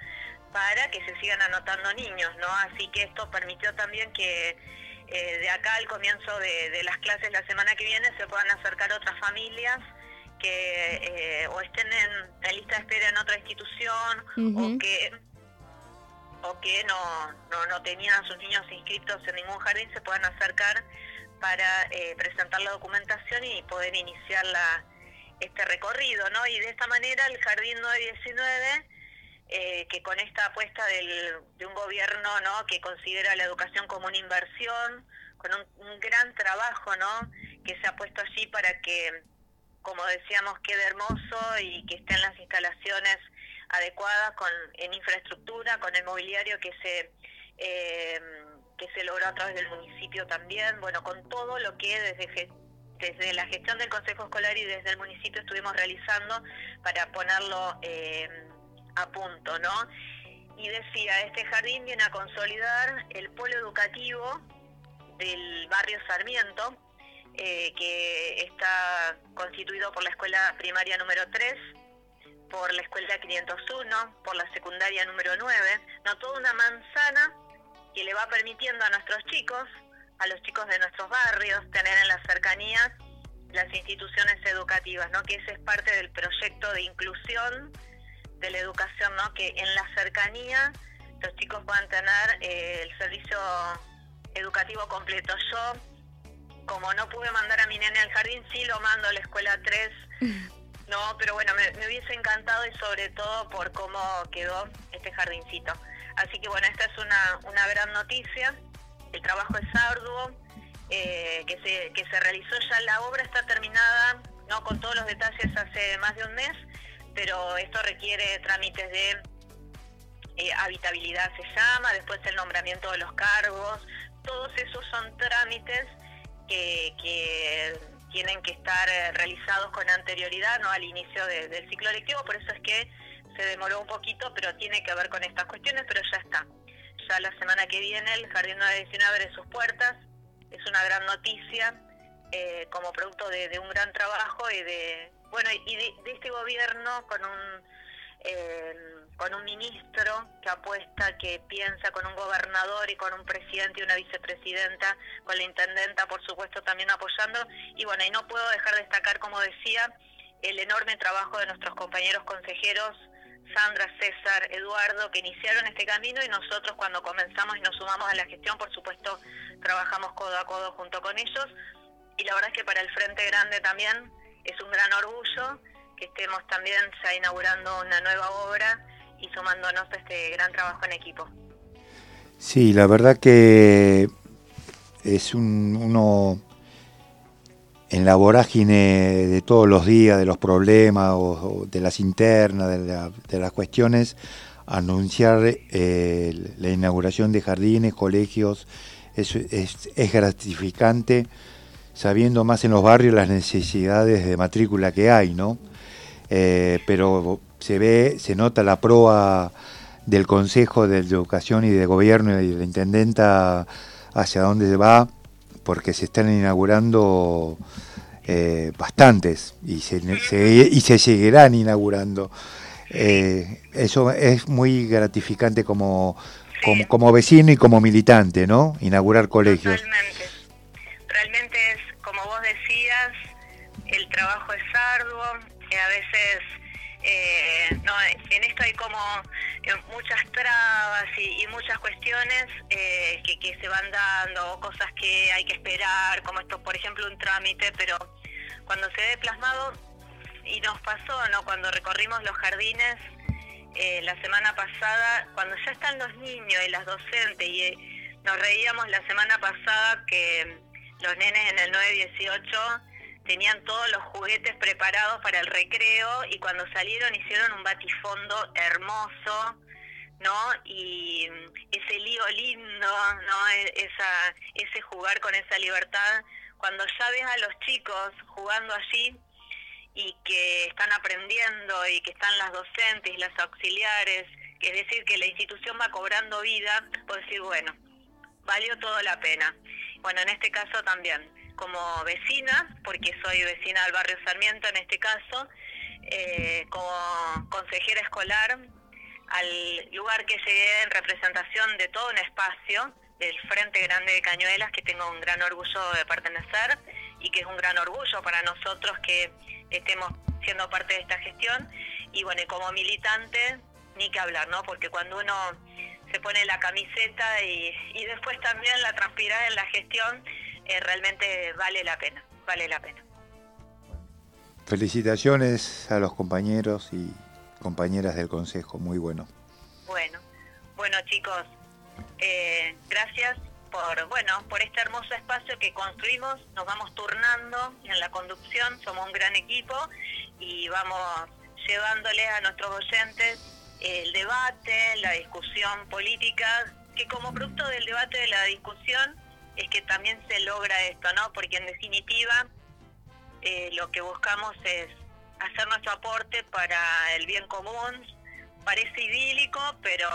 para que se sigan anotando niños, ¿no? Así que esto permitió también que de acá al comienzo de, las clases la semana que viene se puedan acercar otras familias que eh, o estén en, en, lista de espera en otra institución uh -huh. o que o que no, no, no, tenían a sus niños inscritos en ningún jardín se puedan acercar para eh, presentar la documentación y poder iniciar la, este recorrido, ¿no? Y de esta manera el Jardín 919 eh, que con esta apuesta del, de un gobierno ¿no? que considera la educación como una inversión, con un, un, gran trabajo ¿no? que se ha puesto allí para que, como decíamos, quede hermoso y que estén las instalaciones adecuadas con, en infraestructura, con el mobiliario que se, eh, que se logró a través del municipio también, bueno, con todo lo que desde desde la gestión del Consejo Escolar y desde el municipio estuvimos realizando para ponerlo eh, a punto, ¿no? Y decía, este jardín viene a consolidar el polo educativo del barrio Sarmiento, eh, que está constituido por la escuela primaria número 3, por la escuela 501, por la secundaria número 9, no toda una manzana que le va permitiendo a nuestros chicos, a los chicos de nuestros barrios, tener en las cercanías las instituciones educativas, ¿no? que ese es parte del proyecto de inclusión de la educación, ¿no? que en la cercanía los chicos puedan tener eh, el servicio educativo completo. Yo, como no pude mandar a mi nene al jardín, sí lo mando a la escuela 3, no, pero bueno, me, me, hubiese encantado y sobre todo por cómo quedó este jardincito. Así que bueno, esta es una, una gran noticia, el trabajo es arduo, eh, que, se, que se realizó ya, la obra está terminada, no con todos los detalles hace más de un mes, pero esto requiere trámites de eh, habitabilidad se llama, después el nombramiento de los cargos, todos esos son trámites que, tienen que estar eh, realizados con anterioridad, no al inicio de, del ciclo lectivo, por eso es que se demoró un poquito, pero tiene que ver con estas cuestiones, pero ya está. Ya la semana que viene el Jardín 919 abre sus puertas, es una gran noticia eh, como producto de, de un gran trabajo y de bueno, y de, de este gobierno con un eh, con un ministro que apuesta, que piensa, con un gobernador y con un presidente y una vicepresidenta, con la intendenta, por supuesto, también apoyando. Y bueno, y no puedo dejar de destacar, como decía, el enorme trabajo de nuestros compañeros consejeros, Sandra, César, Eduardo, que iniciaron este camino y nosotros cuando comenzamos y nos sumamos a la gestión, por supuesto, trabajamos codo a codo junto con ellos. Y la verdad es que para el Frente Grande también es un gran orgullo que estemos también ya inaugurando una nueva obra y sumándonos a este gran trabajo en equipo. Sí, la verdad que es un, uno en la vorágine de todos los días, de los problemas o, de las internas, de, la, de, las cuestiones, anunciar eh, la inauguración de jardines, colegios, es, es, es gratificante sabiendo más en los barrios las necesidades de matrícula que hay, ¿no? Eh, pero se ve, se nota la proa del Consejo de Educación y de Gobierno y de la Intendenta hacia dónde va, porque se están inaugurando eh, bastantes y se, se- y se seguirán inaugurando. Eh, eso es muy gratificante como, como, como vecino y como militante, ¿no? Inaugurar colegios. Totalmente. Realmente es, como vos decías, el trabajo es arduo, y a veces eh, no, en esto hay como eh, muchas trabas y, y muchas cuestiones eh, que, que se van dando, cosas que hay que esperar, como esto, por ejemplo, un trámite, pero cuando se ve plasmado, y nos pasó, ¿no? Cuando recorrimos los jardines eh, la semana pasada, cuando ya están los niños y las docentes, y eh, nos reíamos la semana pasada que los nenes en el 918 tenían todos los juguetes preparados para el recreo y cuando salieron hicieron un batifondo hermoso, ¿no? Y mm, ese lío lindo, ¿no? E- Esa, ese jugar con esa libertad, cuando ya ves a los chicos jugando allí y que están aprendiendo y que están las docentes las auxiliares, es decir, que la institución va cobrando vida, puedo decir, bueno, valió todo la pena. Bueno, en este caso también, como vecina, porque soy vecina del barrio Sarmiento en este caso, eh, como consejera escolar, al lugar que llegué en representación de todo un espacio del Frente Grande de Cañuelas, que tengo un gran orgullo de pertenecer y que es un gran orgullo para nosotros que estemos siendo parte de esta gestión. Y bueno, como militante, ni que hablar, ¿no? Porque cuando uno se pone la camiseta y, y después también la transpira en la gestión, eh, realmente vale la pena, vale la pena. Felicitaciones a los compañeros y compañeras del Consejo, muy bueno. Bueno, bueno chicos, eh, gracias por bueno por este hermoso espacio que construimos. Nos vamos turnando en la conducción, somos un gran equipo y vamos llevándole a nuestros oyentes el debate, la discusión política, que como producto del debate de la discusión es que también se logra esto, ¿no? Porque en definitiva eh, lo que buscamos es hacer nuestro aporte para el bien común. Parece idílico, pero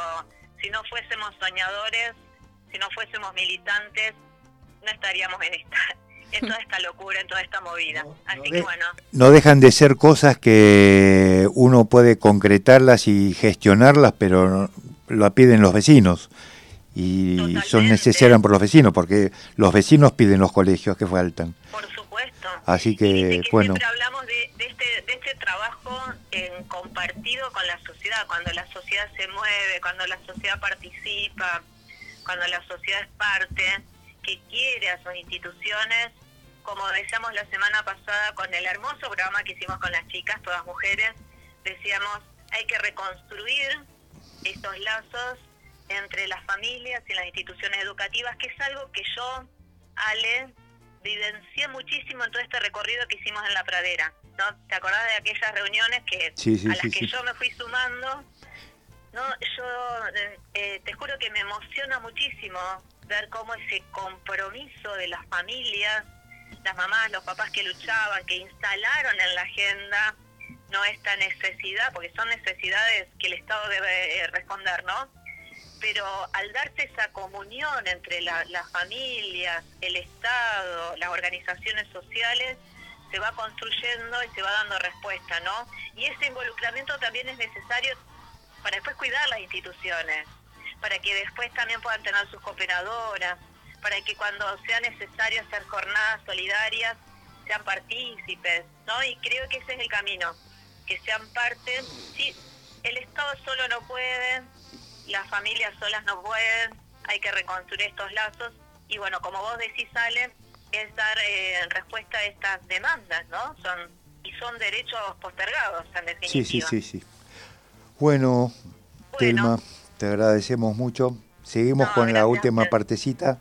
si no fuésemos soñadores, si no fuésemos militantes, no estaríamos en esta, en toda esta locura, en toda esta movida. Así que bueno, No dejan de ser cosas que uno puede concretarlas y gestionarlas, pero no- lo piden los vecinos. Y son necesarias por los vecinos, porque los vecinos piden los colegios que faltan. por supuesto. Así que, bueno, Siempre hablamos de, de este, de este trabajo en compartido con la sociedad, cuando la sociedad se mueve, cuando la sociedad participa, cuando la sociedad es parte, que quiere a sus instituciones, como decíamos la semana pasada con el hermoso programa que hicimos con las chicas, todas mujeres, decíamos, hay que reconstruir estos lazos entre las familias y las instituciones educativas, que es algo que yo, Ale, vivencié muchísimo en todo este recorrido que hicimos en la pradera. ¿no? ¿Te acordás de aquellas reuniones que Sí, sí, a las sí, que yo me fui sumando? No, yo eh, eh, te juro que me emociona muchísimo ver cómo ese compromiso de las familias, las mamás, los papás que luchaban, que instalaron en la agenda no esta necesidad, porque son necesidades que el Estado debe eh, responder, ¿no? Pero al darse esa comunión entre la- las familias, el Estado, las organizaciones sociales, se va construyendo y se va dando respuesta, ¿no? Y ese involucramiento también es necesario para después cuidar las instituciones, para que después también puedan tener sus cooperadoras, para que cuando sea necesario hacer jornadas solidarias sean partícipes, ¿no? Y creo que ese es el camino, que sean parte. Sí, el Estado solo no puede, las familias solas no pueden, hay que reconstruir estos lazos y bueno, como vos decís, Ale, es dar eh, respuesta a estas demandas, ¿no? Son y son derechos postergados, en definitiva. sí, sí, sí, sí. Bueno, Telma, te agradecemos mucho. Seguimos con la última partecita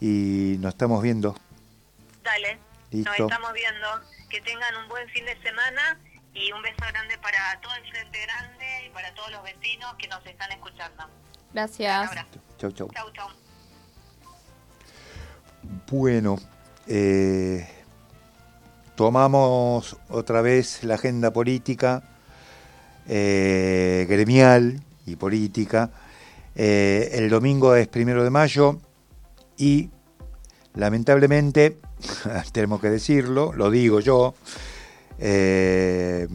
y nos estamos viendo. Dale, Listo. nos estamos viendo. Que tengan un buen fin de semana y un beso grande para todo el Frente Grande y para todos los vecinos que nos están escuchando. Gracias. Chau, chau. Chau, chau. Bueno, eh, tomamos otra vez la agenda política, eh, gremial, y política. Eh, el domingo es primero de mayo y lamentablemente, tenemos que decirlo, lo digo yo, eh,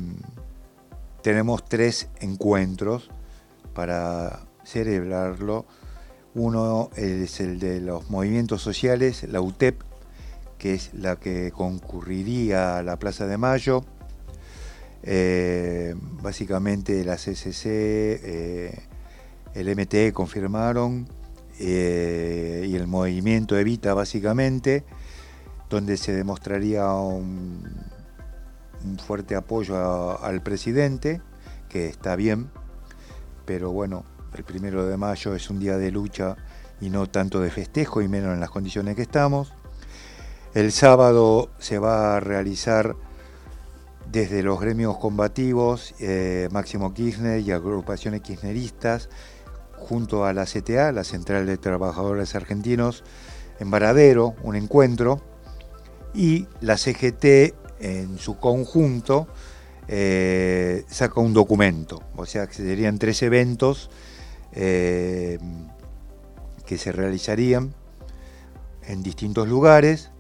tenemos tres encuentros para celebrarlo. Uno es el de los movimientos sociales, la UTEP, que es la que concurriría a la Plaza de Mayo. Eh, básicamente la CCC, eh, el MTE confirmaron y el movimiento Evita básicamente, donde se demostraría un, un fuerte apoyo al presidente, que está bien, pero bueno, el primero de mayo es un día de lucha y no tanto de festejo y menos en las condiciones que estamos. El sábado se va a realizar desde los gremios combativos, eh, Máximo Kirchner y agrupaciones kirchneristas, junto a la CTA, la Central de Trabajadores Argentinos, en Varadero, un encuentro, y la CGT en su conjunto eh, saca un documento, o sea que serían tres eventos eh, que se realizarían en distintos lugares.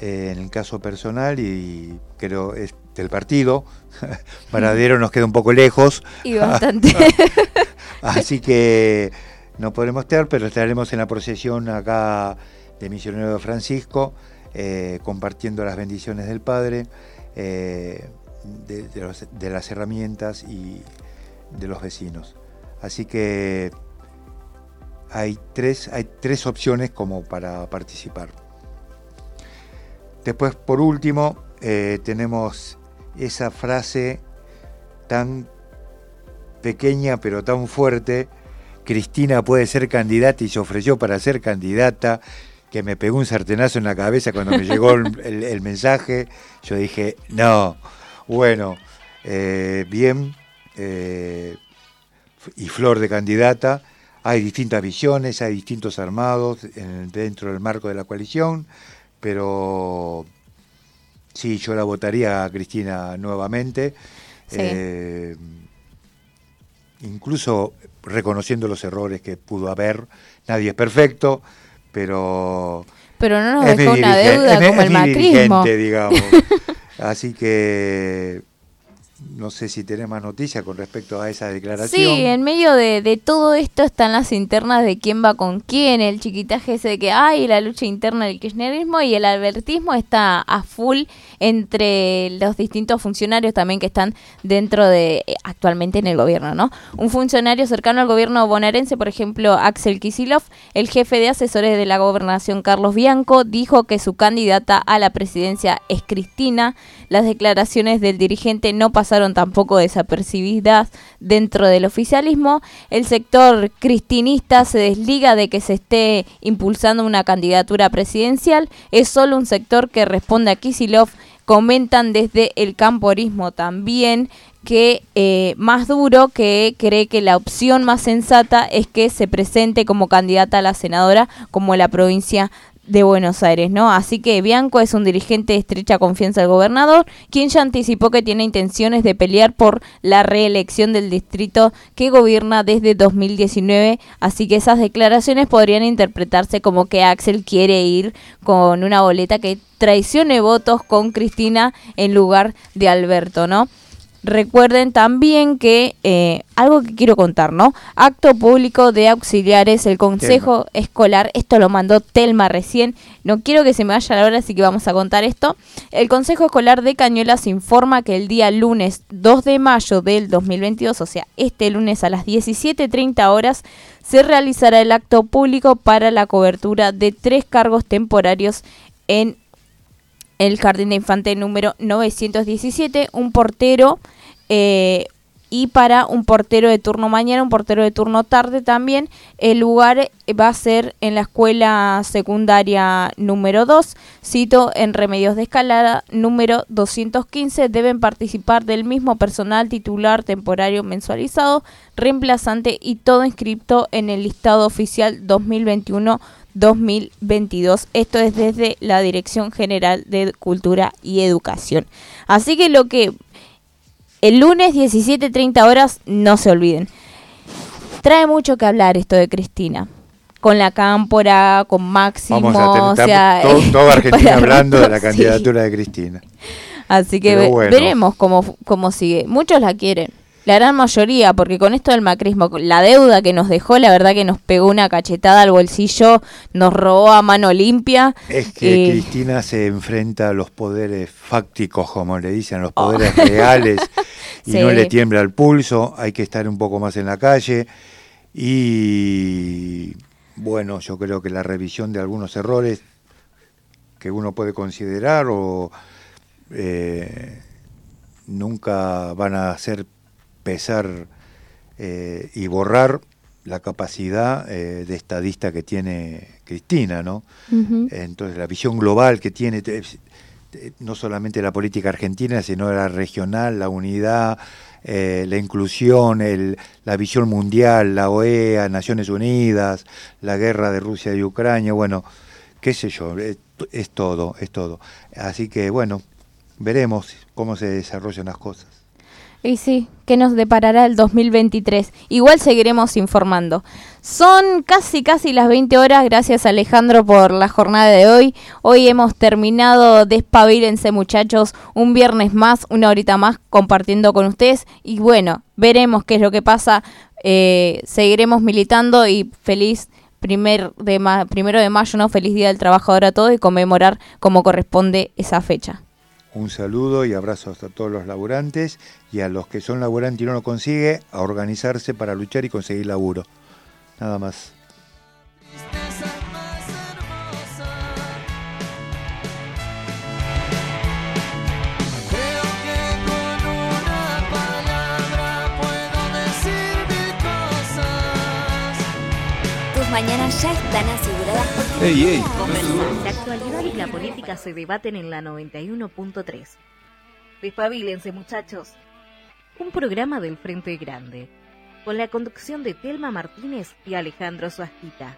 Eh, en el caso personal, y creo es del partido, Varadero nos queda un poco lejos. Y bastante. Así que no podremos estar, pero estaremos en la procesión acá de Misionero de Francisco, eh, compartiendo las bendiciones del Padre, eh, de, las herramientas y de los vecinos. Así que hay tres, hay tres opciones como para participar. Después, por último, eh, tenemos esa frase tan pequeña pero tan fuerte. Cristina puede ser candidata y se ofreció para ser candidata, que me pegó un sartenazo en la cabeza cuando me llegó el, mensaje. Yo dije, no, bueno, eh, bien, eh, y flor de candidata. Hay distintas visiones, hay distintos armados en- dentro del marco de la coalición, pero sí, yo la votaría a Cristina nuevamente. Sí. Incluso reconociendo los errores que pudo haber. Nadie es perfecto, pero Pero no nos dejó una deuda es como es el macrismo. digamos. Así que no sé si tenés más noticias con respecto a esa declaración. Sí, en medio de, de todo esto están las internas de quién va con quién, el chiquitaje ese de que hay, la lucha interna del kirchnerismo y el albertismo está a full entre los distintos funcionarios también que están dentro de eh, actualmente en el gobierno, ¿no? Un funcionario cercano al gobierno bonaerense, por ejemplo, Axel Kisilov, el jefe de asesores de la gobernación Carlos Bianco, dijo que su candidata a la presidencia es Cristina. Las declaraciones del dirigente no pasaron tampoco desapercibidas dentro del oficialismo. El sector cristinista se desliga de que se esté impulsando una candidatura presidencial. Es solo un sector que responde a Kisilov. Comentan desde el camporismo también que eh, más duro que cree que la opción más sensata es que se presente como candidata a la senadora como la provincia de Buenos Aires, ¿no? Así que Bianco es un dirigente de estrecha confianza del gobernador, quien ya anticipó que tiene intenciones de pelear por la reelección del distrito que gobierna desde 2019, así que esas declaraciones podrían interpretarse como que Axel quiere ir con una boleta que traicione votos con Cristina en lugar de Alberto, ¿no? Recuerden también que eh, algo que quiero contar, ¿no? Acto público de auxiliares, el consejo escolar, esto lo mandó Telma recién, no quiero que se me vaya la hora, así que vamos a contar esto. El consejo escolar de Cañuelas informa que el día lunes 2 de mayo del 2022, o sea, este lunes a las 17.30 horas, se realizará el acto público para la cobertura de tres cargos temporarios en el Jardín de Infante número 917, un portero eh, y para un portero de turno mañana, un portero de turno tarde también. El lugar va a ser en la escuela secundaria número 2, cito en Remedios de Escalada número 215. Deben participar del mismo personal titular temporario mensualizado, reemplazante y todo inscripto en el listado oficial 2021. 2022. Esto es desde la Dirección General de Cultura y Educación. Así que lo que el lunes 17.30 horas, no se olviden. trae mucho que hablar esto de Cristina. Con la cámpora, con Máximo, Vamos a tener o sea, todo, Argentina hablando de la sí. candidatura de Cristina. Así que bueno. veremos cómo, cómo sigue. Muchos la quieren, la gran mayoría, porque con esto del macrismo, la deuda que nos dejó, la verdad que nos pegó una cachetada al bolsillo, nos robó a mano limpia. Es que Eh, Cristina se enfrenta a los poderes fácticos, como le dicen, los Oh. poderes reales, y no le tiembla el pulso, hay que estar un poco más en la calle. Y bueno, yo creo que la revisión de algunos errores que uno puede considerar o eh, nunca van a hacer pesar eh, y borrar la capacidad eh, de estadista que tiene Cristina, ¿no? Entonces, la visión global que tiene, te- no solamente la política argentina, sino la regional, la unidad, eh, la inclusión, el- la visión mundial, la OEA, Naciones Unidas, la guerra de Rusia y Ucrania, bueno, qué sé yo, es, es todo, es todo. Así que, bueno, veremos cómo se desarrollan las cosas. Y sí, ¿qué nos deparará el 2023? Igual seguiremos informando. Son casi, casi las 20 horas. Gracias Alejandro por la jornada de hoy. Hoy hemos terminado Despabilense muchachos. Un viernes más, una horita más compartiendo con ustedes. Y bueno, veremos qué es lo que pasa. Eh, seguiremos militando y feliz primer de primero de mayo, ¿no? Feliz Día del Trabajador a todos y conmemorar como corresponde esa fecha. Un saludo y abrazos a todos los laburantes y a los que son laburantes y no lo consigue, a organizarse para luchar y conseguir laburo. Nada más. Creo que con una palabra puedo decir mil cosas. Tus mañanas ya están porque La actualidad y la política se debaten en la 91.3. Despabilense, muchachos. Un programa del Frente Grande, con la conducción de Telma Martínez y Alejandro Suasquita.